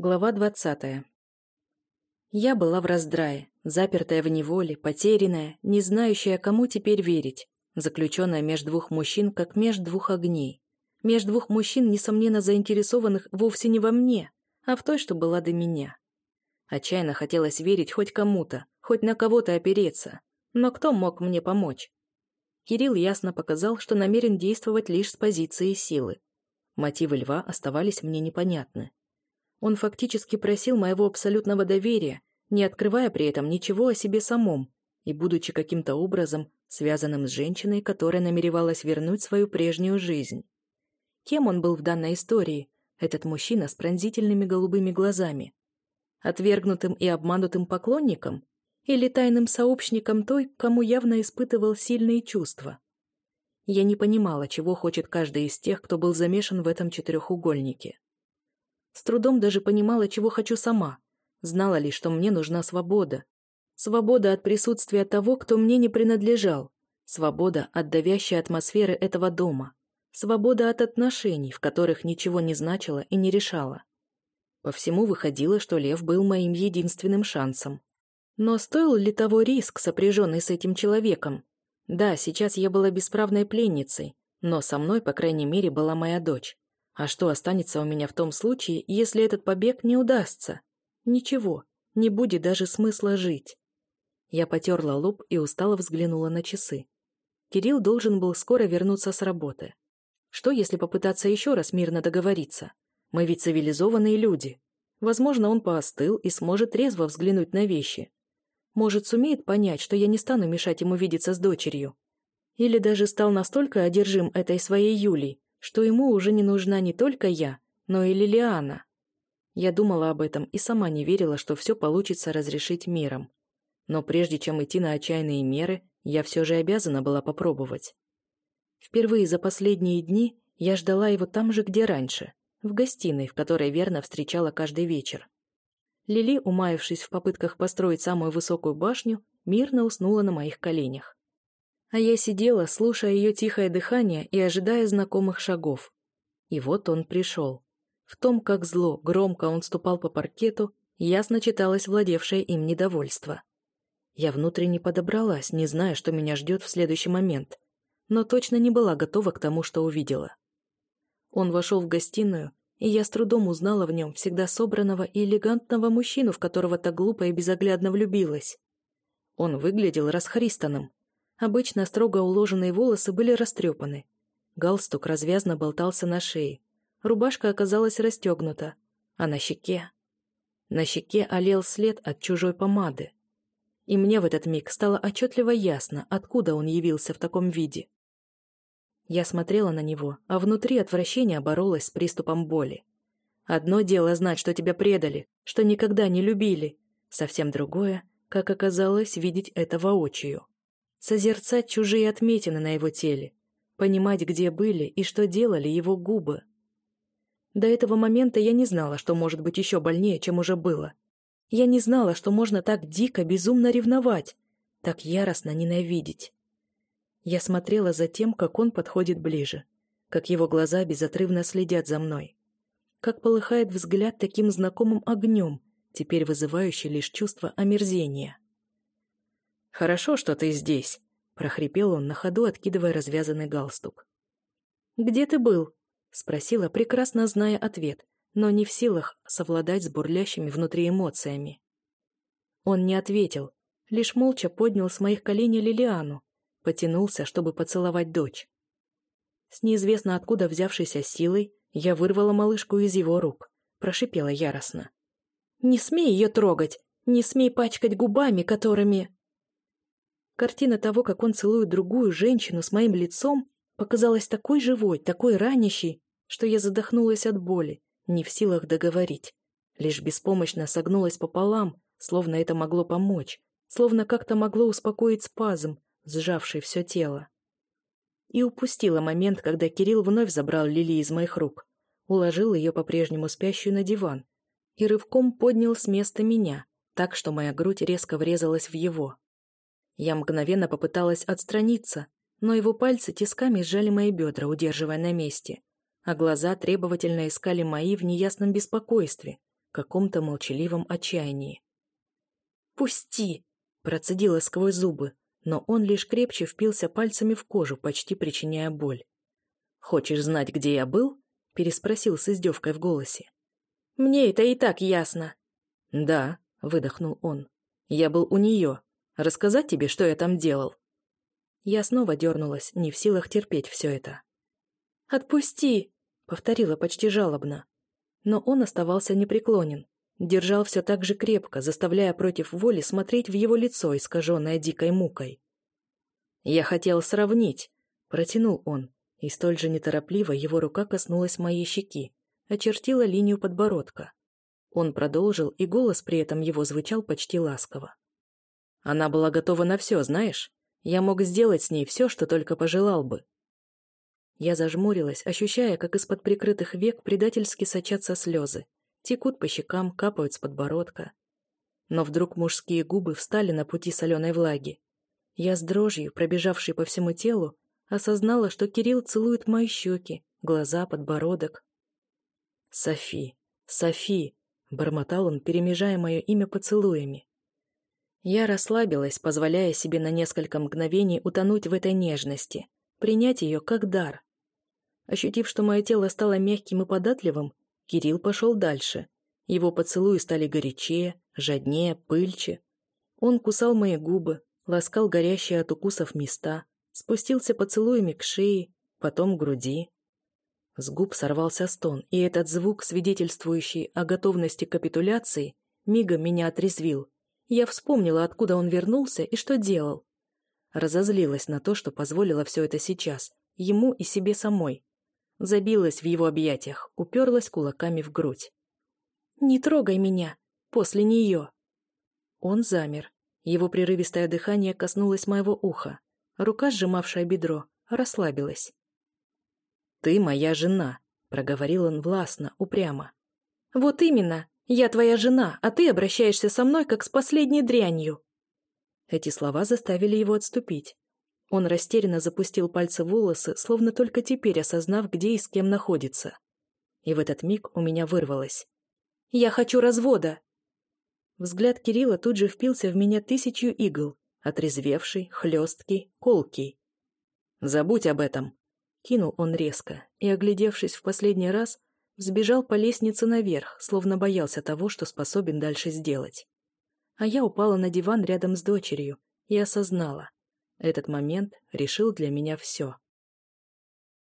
Глава двадцатая. Я была в раздрае, запертая в неволе, потерянная, не знающая, кому теперь верить, заключенная между двух мужчин, как между двух огней. Между двух мужчин, несомненно заинтересованных вовсе не во мне, а в той, что была до меня. Отчаянно хотелось верить хоть кому-то, хоть на кого-то опереться. Но кто мог мне помочь? Кирилл ясно показал, что намерен действовать лишь с позиции силы. Мотивы льва оставались мне непонятны. Он фактически просил моего абсолютного доверия, не открывая при этом ничего о себе самом и будучи каким-то образом связанным с женщиной, которая намеревалась вернуть свою прежнюю жизнь. Кем он был в данной истории, этот мужчина с пронзительными голубыми глазами? Отвергнутым и обманутым поклонником? Или тайным сообщником той, кому явно испытывал сильные чувства? Я не понимала, чего хочет каждый из тех, кто был замешан в этом четырехугольнике. Трудом даже понимала, чего хочу сама. Знала лишь, что мне нужна свобода. Свобода от присутствия того, кто мне не принадлежал. Свобода от давящей атмосферы этого дома. Свобода от отношений, в которых ничего не значило и не решало. По всему выходило, что Лев был моим единственным шансом. Но стоил ли того риск, сопряженный с этим человеком? Да, сейчас я была бесправной пленницей, но со мной, по крайней мере, была моя дочь. А что останется у меня в том случае, если этот побег не удастся? Ничего, не будет даже смысла жить. Я потерла лоб и устало взглянула на часы. Кирилл должен был скоро вернуться с работы. Что, если попытаться еще раз мирно договориться? Мы ведь цивилизованные люди. Возможно, он поостыл и сможет резво взглянуть на вещи. Может, сумеет понять, что я не стану мешать ему видеться с дочерью. Или даже стал настолько одержим этой своей Юлей, что ему уже не нужна не только я, но и Лилиана. Я думала об этом и сама не верила, что все получится разрешить миром. Но прежде чем идти на отчаянные меры, я все же обязана была попробовать. Впервые за последние дни я ждала его там же, где раньше, в гостиной, в которой верно встречала каждый вечер. Лили, умаявшись в попытках построить самую высокую башню, мирно уснула на моих коленях. А я сидела, слушая ее тихое дыхание и ожидая знакомых шагов. И вот он пришел. В том, как зло, громко он ступал по паркету, ясно читалось владевшее им недовольство. Я внутренне подобралась, не зная, что меня ждет в следующий момент, но точно не была готова к тому, что увидела. Он вошел в гостиную, и я с трудом узнала в нем всегда собранного и элегантного мужчину, в которого так глупо и безоглядно влюбилась. Он выглядел расхристанным, Обычно строго уложенные волосы были растрепаны. Галстук развязно болтался на шее. Рубашка оказалась расстегнута. А на щеке... На щеке олел след от чужой помады. И мне в этот миг стало отчетливо ясно, откуда он явился в таком виде. Я смотрела на него, а внутри отвращения боролась с приступом боли. Одно дело знать, что тебя предали, что никогда не любили. Совсем другое, как оказалось, видеть это воочию созерцать чужие отметины на его теле, понимать, где были и что делали его губы. До этого момента я не знала, что может быть еще больнее, чем уже было. Я не знала, что можно так дико, безумно ревновать, так яростно ненавидеть. Я смотрела за тем, как он подходит ближе, как его глаза безотрывно следят за мной, как полыхает взгляд таким знакомым огнем, теперь вызывающий лишь чувство омерзения. «Хорошо, что ты здесь», — прохрипел он на ходу, откидывая развязанный галстук. «Где ты был?» — спросила, прекрасно зная ответ, но не в силах совладать с бурлящими внутри эмоциями. Он не ответил, лишь молча поднял с моих коленей Лилиану, потянулся, чтобы поцеловать дочь. С неизвестно откуда взявшейся силой я вырвала малышку из его рук, прошипела яростно. «Не смей ее трогать! Не смей пачкать губами, которыми...» Картина того, как он целует другую женщину с моим лицом, показалась такой живой, такой ранящей, что я задохнулась от боли, не в силах договорить. Лишь беспомощно согнулась пополам, словно это могло помочь, словно как-то могло успокоить спазм, сжавший все тело. И упустила момент, когда Кирилл вновь забрал Лили из моих рук, уложил ее по-прежнему спящую на диван и рывком поднял с места меня, так что моя грудь резко врезалась в его. Я мгновенно попыталась отстраниться, но его пальцы тисками сжали мои бедра, удерживая на месте, а глаза требовательно искали мои в неясном беспокойстве, каком-то молчаливом отчаянии. «Пусти!» – процедила сквозь зубы, но он лишь крепче впился пальцами в кожу, почти причиняя боль. «Хочешь знать, где я был?» – переспросил с издевкой в голосе. «Мне это и так ясно». «Да», – выдохнул он. «Я был у нее. Рассказать тебе, что я там делал?» Я снова дернулась, не в силах терпеть все это. «Отпусти!» — повторила почти жалобно. Но он оставался непреклонен, держал все так же крепко, заставляя против воли смотреть в его лицо, искаженное дикой мукой. «Я хотел сравнить», — протянул он, и столь же неторопливо его рука коснулась моей щеки, очертила линию подбородка. Он продолжил, и голос при этом его звучал почти ласково. Она была готова на все, знаешь? Я мог сделать с ней все, что только пожелал бы. Я зажмурилась, ощущая, как из-под прикрытых век предательски сочатся слезы, текут по щекам, капают с подбородка. Но вдруг мужские губы встали на пути соленой влаги. Я с дрожью, пробежавшей по всему телу, осознала, что Кирилл целует мои щеки, глаза, подбородок. «Софи, Софи!» — бормотал он, перемежая мое имя поцелуями. Я расслабилась, позволяя себе на несколько мгновений утонуть в этой нежности, принять ее как дар. Ощутив, что мое тело стало мягким и податливым, Кирилл пошел дальше. Его поцелуи стали горячее, жаднее, пыльче. Он кусал мои губы, ласкал горящие от укусов места, спустился поцелуями к шее, потом к груди. С губ сорвался стон, и этот звук, свидетельствующий о готовности капитуляции, мигом меня отрезвил. Я вспомнила, откуда он вернулся и что делал. Разозлилась на то, что позволила все это сейчас, ему и себе самой. Забилась в его объятиях, уперлась кулаками в грудь. «Не трогай меня! После нее!» Он замер. Его прерывистое дыхание коснулось моего уха. Рука, сжимавшая бедро, расслабилась. «Ты моя жена», — проговорил он властно, упрямо. «Вот именно! Я твоя жена, а ты обращаешься со мной, как с последней дрянью!» Эти слова заставили его отступить. Он растерянно запустил пальцы в волосы, словно только теперь осознав, где и с кем находится. И в этот миг у меня вырвалось. «Я хочу развода!» Взгляд Кирилла тут же впился в меня тысячу игл, отрезвевший, хлесткий, колкий. «Забудь об этом!» Кинул он резко, и, оглядевшись в последний раз, взбежал по лестнице наверх, словно боялся того, что способен дальше сделать. А я упала на диван рядом с дочерью и осознала. Этот момент решил для меня все.